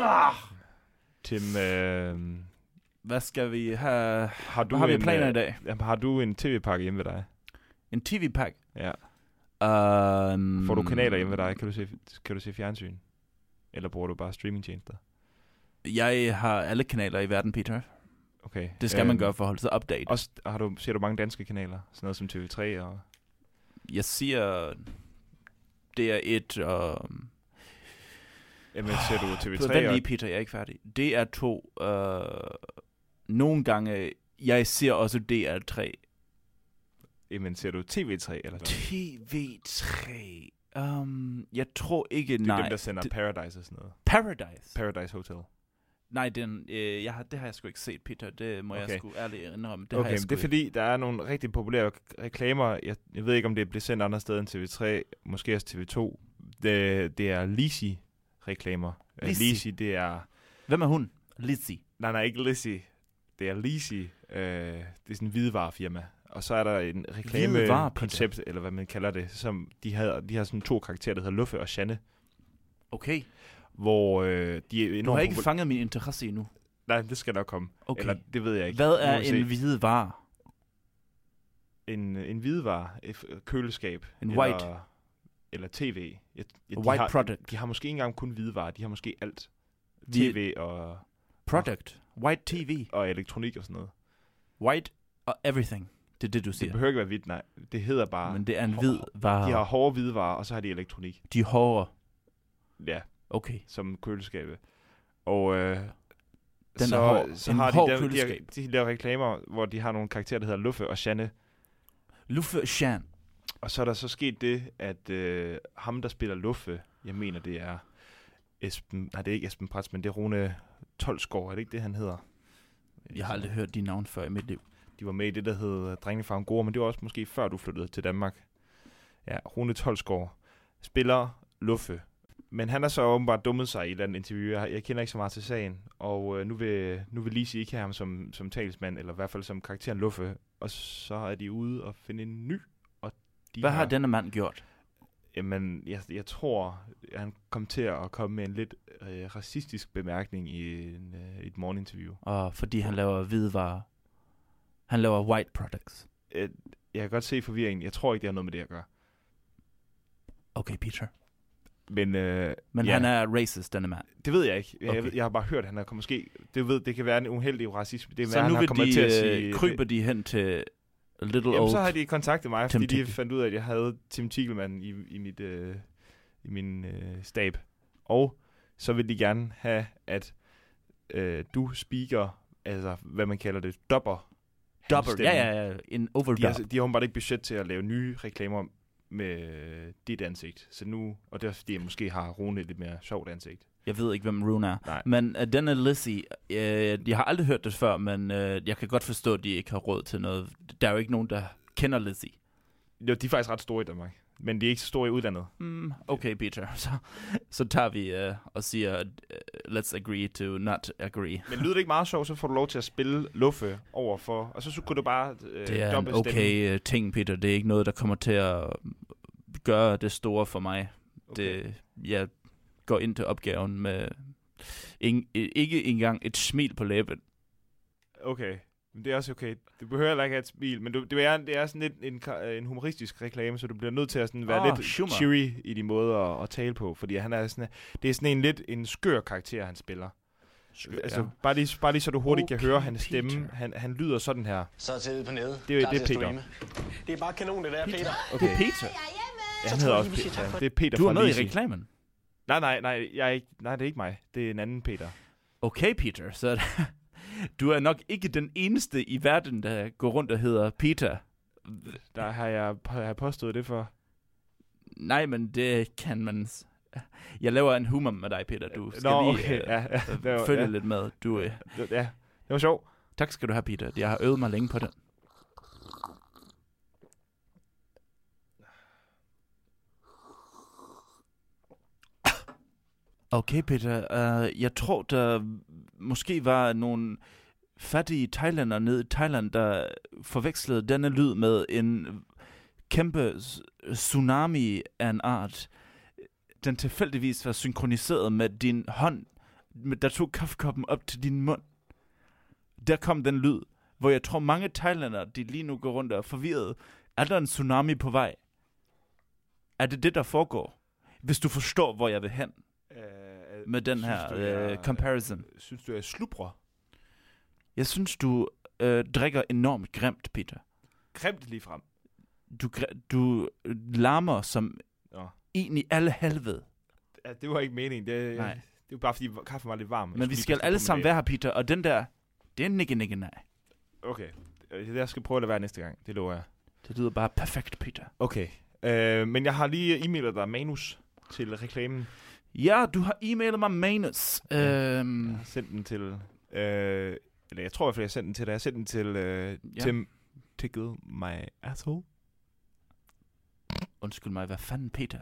Ah, Tim, øh, hvad skal vi have? har du Hvad har vi en, planer øh, i dag? jamen, Har du en tv-pakke hjemme ved dig? En tv-pack? Ja. Um, Får du kanaler hjemme ved dig? Kan du se, kan du se fjernsyn? Eller bruger du bare streamingtjenester? Jeg har alle kanaler i verden, Peter. Okay. Det skal man Øhm, gøre for at holde sig update. Også, har du, ser du mange danske kanaler? Sådan noget som TV3 og... Jeg siger, det er et... Uh, Jamen, ser du TV3 Vent lige, Peter, jeg er ikke færdig. Det er to... Uh, nogle gange... Jeg ser også DR3. Jamen, ser du TV3 eller hvad? TV3... Um, jeg tror ikke, Det er nej. dem, der sender det- Paradise og sådan noget. Paradise. Paradise Hotel. nej, den, øh, jeg har, det har jeg sgu ikke set, Peter. Det må okay. Jeg sgu ærligt indrømme. Det okay, har jeg det er fordi, der er nogle rigtig populære reklamer. Jeg, jeg ved ikke, om det bliver sendt andre steder end TV3. Måske også TV2. Det, det er Lisi-reklamer. Øh, Lizzie? Lisi, det er... Hvem er hun? Lizzie. Nej, nej, ikke Lizzie. Det er Lisi. Øh, det er sådan en hvidevarefirma. Og så er der en reklame-koncept, eller hvad man kalder det, som de har, de har sådan to karakterer, der hedder Luffe og Shanne, Okay. hvor øh, de er Du har ikke popul- fanget min interesse endnu. Nej, det skal nok komme. Okay. Eller det ved jeg ikke. Hvad er en hvide vare? En, en hvidevare, et køleskab. En white. Eller tv. Jeg, jeg, de white har, product. De har måske ikke engang kun hvidevarer, de har måske alt. TV og, Product. White TV. og elektronik og sådan noget. White og everything. Det er det, du Det siger. behøver ikke være hvidt, nej. Det hedder bare... Men det er en hvid vare. De har hårde hvidevarer, og så har de elektronik. De er hårde. Ja, Okay. som køleskabe. Og øh, Den så, er hård. så En har hård de, der, de, køleskab. de laver reklamer, hvor de har nogle karakterer, der hedder Luffe og Shanne. Luffe Shan. Og så er der så sket det, at øh, ham, der spiller Luffe, jeg mener, det er Esben, nej, det er ikke Esben Prats, men det er Rune Tolsgaard, er det ikke det, han hedder? Jeg har aldrig hørt de navn før i mit liv. De var med i det, der hed Drengene fra Angora, men det var også måske før du flyttede til Danmark. Ja, Rune Tolsgaard spiller Luffe. Men han har så åbenbart dummet sig i et eller andet interview. Jeg, jeg kender ikke så meget til sagen. Og øh, nu vil, nu vil Lise ikke have ham som, som talsmand, eller i hvert fald som karakteren Luffe. Og så er de ude og finde en ny. De Hvad har denne mand gjort? Jamen, jeg, jeg tror, han kom til at komme med en lidt øh, racistisk bemærkning i en, øh, et morgeninterview. Og fordi han laver hvide varer. Han laver white products. Øh, jeg kan godt se forvirringen. Jeg tror ikke, det har noget med det at gøre. Okay, Peter. Men øh, Men Ja. han er racist, denne mand. det ved jeg ikke. Jeg, Okay. jeg har bare hørt, at han er måske... Det, ved, det kan være en uheldig racisme. Det er, Så nu han vil de, til at øh, sige... kryber de hen til Little Jamen, Old. så har de kontaktet mig, Tim fordi de Tickle. fandt ud af, at jeg havde Tim Tigelmann i, i, mit, øh, i min øh, stab. Og så vil de gerne have, at øh, du speaker, altså hvad man kalder det, dopper. stemme. Ja, ja, ja. En De overdub. har, de har åbenbart ikke budget til at lave nye reklamer med dit ansigt. Så nu, og det er fordi, jeg måske har Rune lidt mere sjovt ansigt. Jeg ved ikke, hvem Rune er. Nej. Men uh, denne Lizzie, uh, jeg har aldrig hørt det før, men uh, jeg kan godt forstå, at de ikke har råd til noget. Der er jo ikke nogen, der kender Lizzie. Jo, de er faktisk ret store i Danmark. Men de er ikke så store i udlandet. Mm, okay, Peter. Så, så tager vi uh, og siger, uh, let's agree to not agree. Men lyder det ikke meget sjovt, så får du lov til at spille Luffe overfor. Og så, så kunne du bare øh, Det er en okay uh, ting, Peter. Det er ikke noget, der kommer til at gøre det store for mig. Okay. Det, jeg går ind til opgaven med ing, ikke engang et smil på læben. Okay, men det er også okay. Du behøver heller ikke have et smil, men du, det, er, det er sådan lidt en, en humoristisk reklame, så du bliver nødt til at sådan være Ah, lidt Schumer. cheery i de måder at, at tale på, fordi han er sådan, det er sådan en lidt en skør karakter, han spiller. Altså, bare, lige, bare lige så du hurtigt okay, kan høre hans stemme. Peter. Han, han lyder sådan her. Så er tiden på nede. Det er- det er til Peter. Det er bare kanon, det der, Peter. Okay. Det er Peter. Ja, han hedder også Peter. Det er Peter Du er med i reklamen. Nej, nej, nej, jeg er ikke, nej, det er ikke mig. Det er en anden Peter. Okay, Peter. Så du er nok ikke den eneste i verden, der går rundt og hedder Peter. Der har jeg, har jeg påstået det for. Nej, men det kan man... Jeg laver en humor med dig, Peter. Du skal Nå, lige okay. øh, Ja, ja, det var, følge ja, lidt med. Du, øh, ja, det var sjovt. tak skal du have, Peter. Jeg har øvet mig længe på det. Okay, Peter. Uh, jeg tror, der måske var nogle fattige thailander nede i Thailand, der forvekslede denne lyd med en kæmpe tsunami af en art. Den tilfældigvis var synkroniseret med din hånd med- der tog kaffekoppen op til din mund, der kom den lyd, hvor jeg tror mange thailander, de lige nu går rundt og er forvirret. Er der en tsunami på vej? Er det det, der foregår? Hvis du forstår, hvor jeg vil hen Øh, med den synes her du, jeg- øh, comparison. Synes du, jeg slubrer? Jeg synes, du øh, drikker enormt grimt, Peter. Grimt lige frem. Du, du larmer som Nå. en i alle helvede. Ja, det var ikke meningen. Det, Nej. det var bare, fordi kaffen var lidt varm. Jeg Men vi skal alle sammen være her, Peter, og den der, det er nikke, nikke, nej. Okay. Øh, Jeg skal prøve at lade være næste gang. Det lover jeg. Det lyder bare perfekt, Peter. Okay. Øh, men jeg har lige e-mailet dig manus til reklamen. Ja, du har e-mailet mig manus. Øhm, Jeg har sendt den til... Øh, eller jeg tror i hvert fald, jeg har sendt den til dig. Jeg har sendt den til øh, Ja. Tim Tickle My Asshole. undskyld mig, hvad fanden, Peter?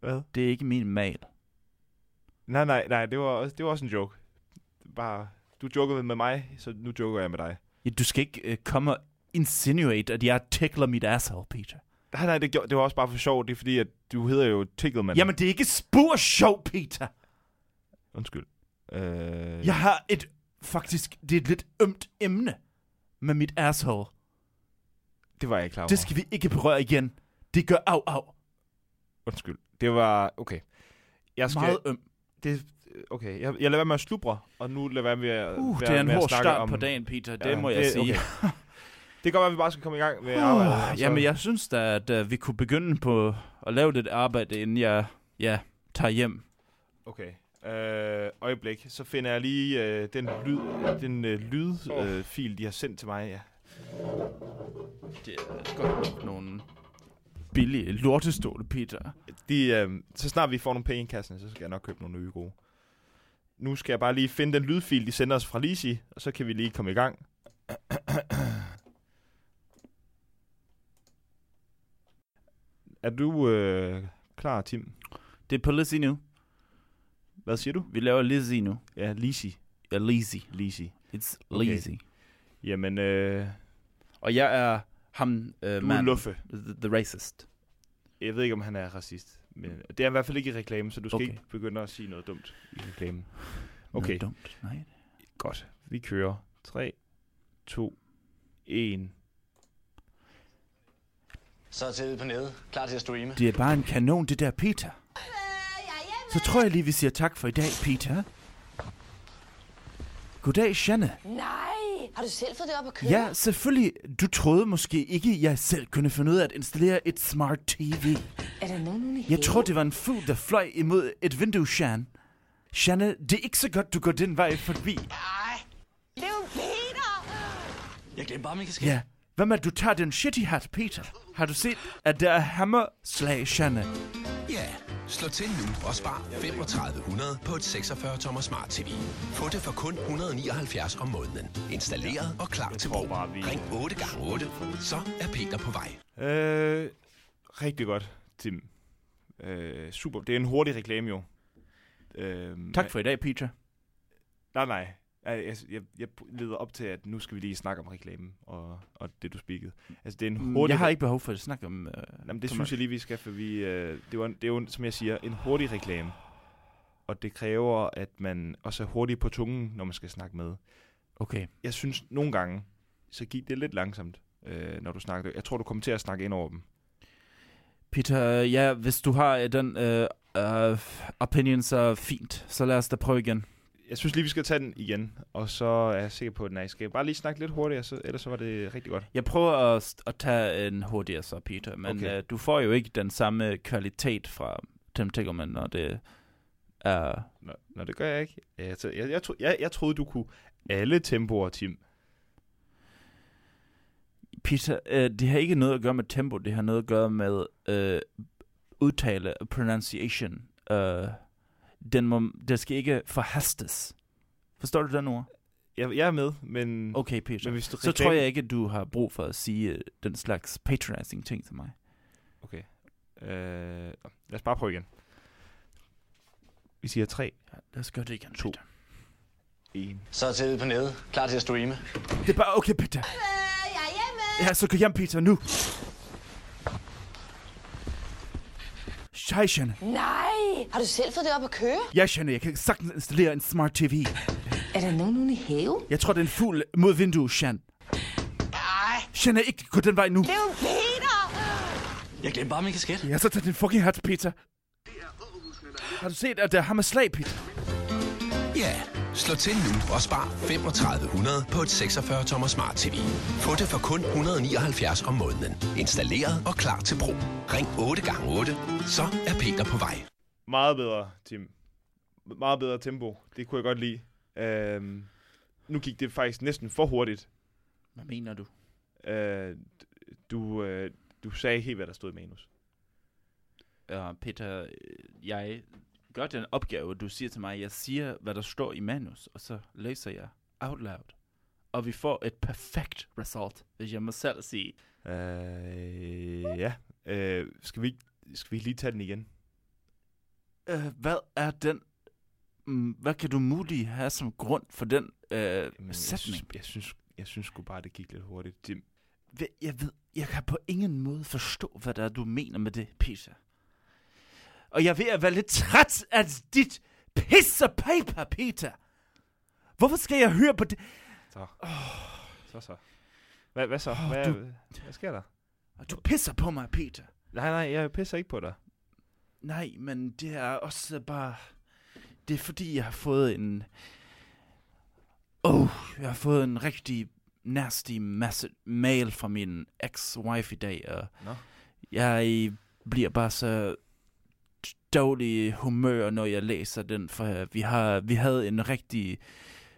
Hvad? Det er ikke min mail. Nej, nej, nej. Det var også, det var også en joke. Bare... Du jokede med mig, så nu joker jeg med dig. Ja, du skal ikke øh, komme og insinuate, at jeg tickler mit asshole, Peter. Nej, nej, det, gjorde- det var også bare for sjov. Det er fordi, at du hedder jo Tickleman. Jamen, det er ikke spur sjov, Peter. Undskyld. Øh, Jeg har et, faktisk, det er et lidt ømt emne med mit asshole. Det var jeg ikke klar over. Det skal vi ikke berøre igen. Det gør af, af. Undskyld. Det var... Okay. Jeg skal... Meget øm. Det, okay, jeg, jeg lader være med at slubre, og nu lader være med at, Uh, være det er en hård start om... på dagen, Peter. Det Ja, må jeg det- sige. okay. Det kan godt være, at vi bare skal komme i gang med arbejdet. Uh, og så- jamen, jeg synes da, at uh, vi kunne begynde på at lave lidt arbejde, inden jeg ja, tager hjem. Okay. Øh, øjeblik, så finder jeg lige øh, den lyd, den øh, lydfil, øh, fil, de har sendt til mig. Ja. Det er godt nok nogle billige lortestole, Peter. De, øh, så snart vi får nogle penge i kassen, så skal jeg nok købe nogle nye gode. Nu skal jeg bare lige finde den lydfil, de sender os fra Lisi, og så kan vi lige komme i gang. Er du øh, klar, Tim? Det er på Lizzie nu. Hvad siger du? Vi laver Lizzie nu. Ja, Lisi. Ja, Lizzie. Lisi. It's Okay. Lizzie. Jamen, øh, Og jeg er ham, uh, du er manden. Luffe. The, the racist. Jeg ved ikke, om han er racist. Men det er i hvert fald ikke i reklame, så du skal okay. ikke begynde at sige noget dumt i reklamen. Okay, Noget dumt. Nej. godt. Vi kører. 3, 2, 1. Så er tædet på nede. Klar til at streame. Det er bare en kanon, det der, Peter. Så tror jeg lige, vi siger tak for i dag, Peter. Goddag, Janne. Nej, har du selv fået det op at køre? Ja, selvfølgelig. Du troede måske ikke, jeg selv kunne finde ud af at installere et smart TV. Er der nogen i Jeg tror, det var en fugl, der fløj imod et vindue, Shan. Shanne, det er ikke så godt, du går den vej forbi. Det er jo Peter! Jeg glemte bare, kan ske. Ja. Hvad med, at du tager den shitty hat, Peter? Har du set, at der er hammerslag, Shanne? Ja, slå til nu og spar 3500 på et 46-tommer Smart TV. Få det for kun 179 om måneden. Installeret og klar til brug. Ring 8 gange 8 så er Peter på vej. Øh, rigtig godt, Tim. Øh, super. Det er en hurtig reklame, jo. Øh, Tak for i dag, Peter. Nej, nej. Jeg, jeg, jeg, leder op til, at nu skal vi lige snakke om reklamen og, og det, du spikkede. Altså, det er en hurtig... Mm, Jeg har ikke behov for at snakke om... Uh, Jamen, det synes jeg lige, vi skal, for vi, øh, det, var, det er jo, som jeg siger, en hurtig reklame. Og det kræver, at man også er hurtig på tungen, når man skal snakke med. Okay. Jeg synes, nogle gange, så gik det lidt langsomt, øh, når du snakker. Jeg tror, du kommer til at snakke ind over dem. Peter, ja, hvis du har øh, den uh, uh, opinion, så fint. Så lad os da prøve igen. Jeg synes lige, vi skal tage den igen, og så er jeg sikker på, at den er. Skal bare lige snakke lidt hurtigere, så, ellers så var det rigtig godt. Jeg prøver at, at tage en hurtigere så, Peter, men Okay. uh, du får jo ikke den samme kvalitet fra Tim Tickelman, når det er... Nå, nå det gør jeg ikke. Jeg, jeg, jeg, jeg, jeg, jeg troede, du kunne alle tempoer, Tim. Peter, uh, det har ikke noget at gøre med tempo, det har noget at gøre med uh, udtale, pronunciation. Uh, den må, det skal ikke forhastes. Forstår du den ord? Jeg, jeg er med, men, Okay, Peter. men hvis du Så tror jeg ikke, at du har brug for at sige uh, den slags patronizing ting til mig. Okay. Øh, lad os bare prøve igen. Vi siger 3, Ja, lad os gøre det igen, To. Peter. 1. Så er tædet på nede. Klar til at streame. Det er bare okay, Peter. Øh, jeg er hjemme! Ja, så gå hjem, Peter, nu. Shanne. Nej! Har du selv fået det op at køre? Ja, Shanna, jeg kan sagtens installere en smart TV. Er der nogen, nogen i have? Jeg tror, det er en fugl mod vinduet, Shan. Nej, Shanna, ikke gå den vej nu. det er jo Peter! Jeg glemte bare min kasket. Ja, så tag din fucking hat, Peter. Har du set, at der er ham med slag, Peter? Ja, slå til nu og spar 3500 på et 46-tommer Smart TV. Få det for kun 179 om måneden. Installeret og klar til brug. Ring 8 gange 8 så er Peter på vej. Meget bedre, Tim. Meget bedre tempo. Det kunne jeg godt lide. Øhm, nu gik det faktisk næsten for hurtigt. Hvad mener du? Øh, du, øh, du sagde helt, hvad der stod i manus. Ja, Peter, jeg gør den opgave, du siger til mig. Jeg siger, hvad der står i manus, og så læser jeg out loud. Og vi får et perfekt result, hvis jeg må selv sige. Øh, ja. Øh, skal, vi, skal vi lige tage den igen? Øh, hvad er den... Mm, hvad kan du muligt have som grund for den øh, Jamen, jeg, sætning? synes, jeg, synes, jeg synes sgu bare, det gik lidt hurtigt. Tim, Ved- Jeg ved, jeg kan på ingen måde forstå, hvad der er, du mener med det, Peter. Og jeg er ved at være lidt træt af dit piss og paper, Peter. Hvorfor skal jeg høre på det? så. Så så. Hvad, hvad så? Åh, Hvad, du- hvad sker der? Du pisser på mig, Peter. Nej, nej, jeg pisser ikke på dig. Nej, men det er også bare... Det er fordi, jeg har fået en... Oh, jeg har fået en rigtig nasty masse mail fra min ex-wife i dag, og Nå. jeg bliver bare så dårlig humør, når jeg læser den, for vi har vi havde en rigtig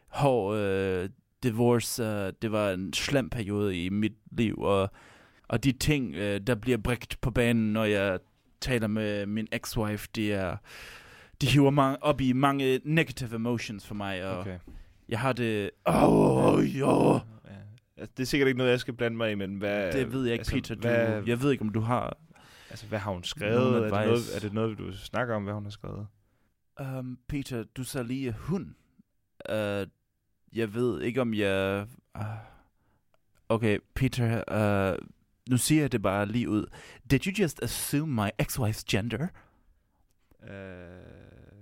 hård øh, divorce. Øh, det var en slem periode i mit liv, og, og de ting, øh, der bliver bragt på banen, når jeg taler med min ex-wife, det er, de hiver mange, op i mange negative emotions for mig, og okay. Jeg har det... Åh, oh, jo. Ja. Altså, det er sikkert ikke noget, jeg skal blande mig i, men hvad... Det ved jeg ikke, altså, Peter. Du, Hvad, jeg ved ikke, om du har... altså, hvad har hun skrevet? Er det, noget, er det noget, du snakker om, hvad hun har skrevet? Um, Peter, du sagde lige hund. Uh, jeg ved ikke, om jeg... Uh, okay, Peter, uh, nu siger jeg det bare lige ud. Did you just assume my ex-wife's gender? Øh,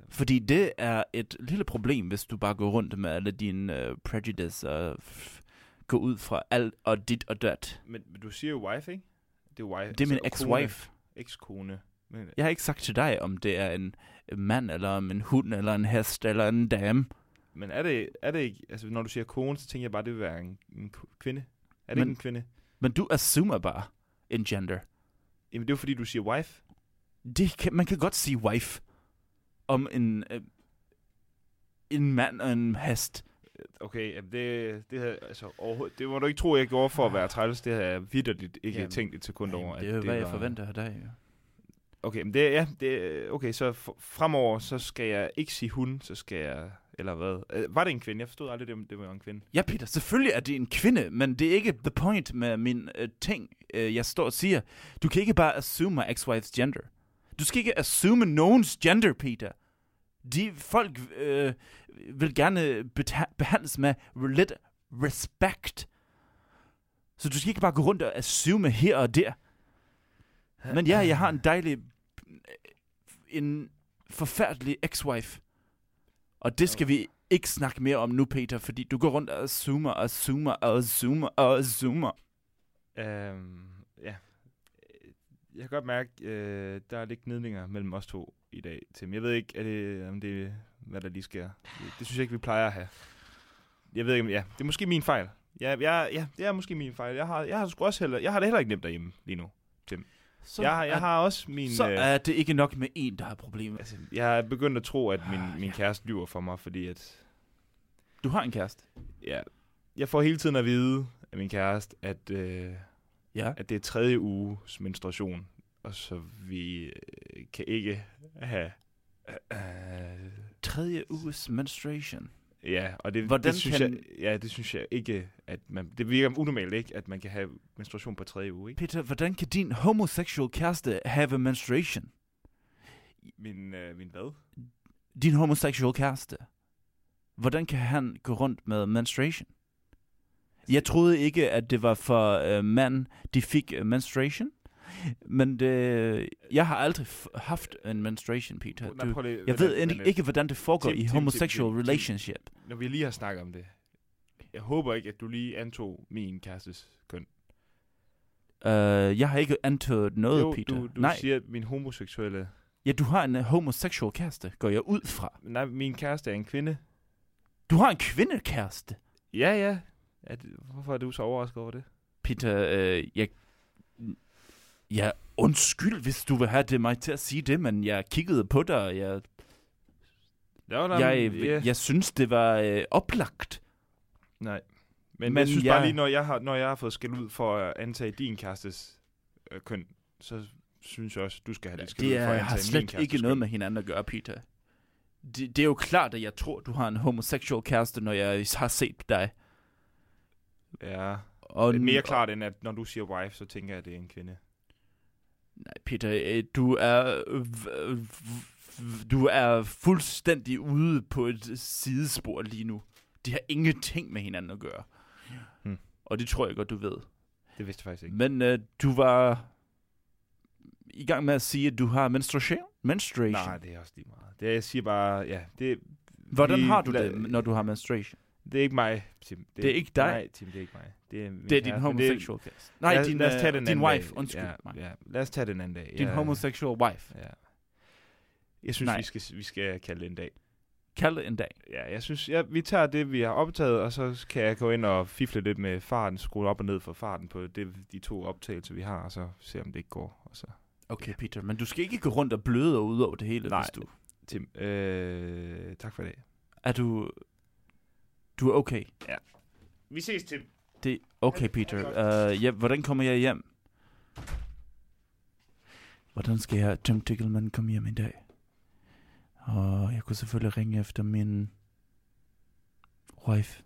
Fordi det er et lille problem, hvis du bare går rundt med alle dine uh, prejudice og går ud fra alt og dit og dat. men, men du siger jo wife, ikke? Det er, wife, Det er min altså, ex-wife. Kone, Ex-kone. Men, Jeg har ikke sagt til dig, om det er en mand, eller om en hund, eller en hest, eller en dame. men er det, er det ikke... Altså, når du siger kone, så tænker jeg bare, det vil være en, en kvinde. Er det Men- ikke en kvinde? Men du assumer bare en gender. Jamen, det er jo fordi, du siger wife. Det kan, man kan godt sige wife om en, øh, en mand og en hest. Okay, jamen det, det, havde, altså, overhovedet, det må du ikke tro, jeg gjorde for at være træls. Det har jeg vidderligt ikke Jamen, tænkt et sekund over. det er jo, hvad jeg var- forventer af dig. jo. Okay, men det, ja, det, okay, så fremover, så skal jeg ikke sige hun, så skal jeg, eller hvad? Øh, Var det en kvinde? Jeg forstod aldrig, det, det var en kvinde. Ja, Peter, selvfølgelig er det en kvinde, men det er ikke the point med min øh, ting, øh, jeg står og siger. Du kan ikke bare assume my ex-wife's gender. Du skal ikke assume nogens gender, Peter. De folk øh, vil gerne beta- behandles med lidt respect. Så du skal ikke bare gå rundt og assume her og der. Men ja, jeg har en dejlig, en forfærdelig ex-wife. Og det skal vi ikke snakke mere om nu, Peter, fordi du går rundt og zoomer og zoomer og zoomer og zoomer. Øhm, ja. Jeg kan godt mærke, øh, der er lidt gnidninger mellem os to i dag, Tim. Jeg ved ikke, er det, om det, hvad der lige sker. Det, det synes jeg ikke, vi plejer at have. Jeg ved ikke, ja, det er måske min fejl. Ja, jeg, ja, det er måske min fejl. Jeg har, jeg har sgu også heller, jeg har det heller ikke nemt derhjemme lige nu. Tim. Så, Jeg, har- jeg er, har også min... så øh, er det ikke nok med en, der har problemer. altså, jeg er begyndt at tro, at min, Ah, min ja. kæreste lyver for mig, fordi at Du har en kæreste. ja, jeg får hele tiden at vide af min kæreste, at, øh, Ja. at det er tredje uges menstruation, og så vi øh, kan ikke have... Øh, Tredje uges menstruation. Ja, og det, Hvordan det synes kan- jeg, ja, det synes jeg ikke, at man, det virker unormalt ikke, at man kan have menstruation på tredje uge, ikke? Peter, hvordan kan din homosexual kæreste have menstruation? Min, øh, min hvad? Din homosexual kæreste. Hvordan kan han gå rundt med menstruation? Jeg troede ikke, at det var for uh, mænd, de fik uh, menstruation. Men det, jeg har aldrig haft en menstruation, Peter. Du, prøv lige- jeg ved lidt, ikke, hvordan det foregår Tim, i homosexual Tim, Tim. relationship. Når vi lige har snakket om det. Jeg håber ikke, at du lige antog min kærestes køn. Uh, jeg har ikke antaget noget, jo, Peter. du, du Nej, siger, at min homoseksuelle... ja, du har en uh, homosexual kæreste, går jeg ud fra. Nej, min kæreste er en kvinde. Du har en kvindekæreste. Ja, ja. Er det, hvorfor er du så overrasket over det? Peter, øh, jeg... Ja, undskyld, hvis du vil have det mig til at sige det, men jeg kiggede på dig, jeg, Ja, jeg, jeg synes, det var øh, oplagt. Nej. Men, Men jeg synes jeg- bare lige, når jeg har, når jeg har fået skæld ud for at antage din kærestes øh, køn, så synes jeg også, du skal have lidt skæld Det ud for at er, antage har min slet kærestes ikke noget med hinanden at gøre, Peter. Det, det er jo klart, at jeg tror, du har en homoseksuel kæreste, når jeg har set dig. Ja, Og, og, mere klart end at når du siger wife, så tænker jeg, at det er en kvinde. Nej, Peter, øh, du er... Du er fuldstændig ude på et sidespor lige nu. De har ingenting med hinanden at gøre. Hmm. Og det tror jeg godt, du ved. Det vidste jeg faktisk ikke. Men øh, du var i gang med at sige, at du har menstruation? Menstruation. Nej, det er også lige meget. Det er, jeg siger bare, ja, det, Hvordan vi har du det, når du har menstruation? Det er ikke mig, Tim. Det er ikke dig? Nej, Tim, det er ikke mig. Det er, Det er din homosexual kæreste. Nej, lad, din, lad os tage øh, den din wife. dag. Undskyld ja, mig. Ja, lad os tage den anden dag. Din ja, homosexual wife. Ja. Jeg synes, Nej. vi skal, vi skal kalde det en dag. Kald det en dag. Ja, jeg synes, ja, vi tager det, vi har optaget, og så kan jeg gå ind og fifle lidt med farten, skrue op og ned for farten på det, de to optagelser, vi har, og så se, om det ikke går. Og så. Okay, Peter, men du skal ikke gå rundt og bløde ud over det hele, Nej. hvis du... Tim, øh, tak for i dag. Er du... Du er okay? Vi ses, Tim. Det okay, Peter. Uh, ja, hvordan kommer jeg hjem? Hvordan skal jeg, Tom Tickleman, komme hjem i dag? Og jeg kunne selvfølgelig ringe efter min wife.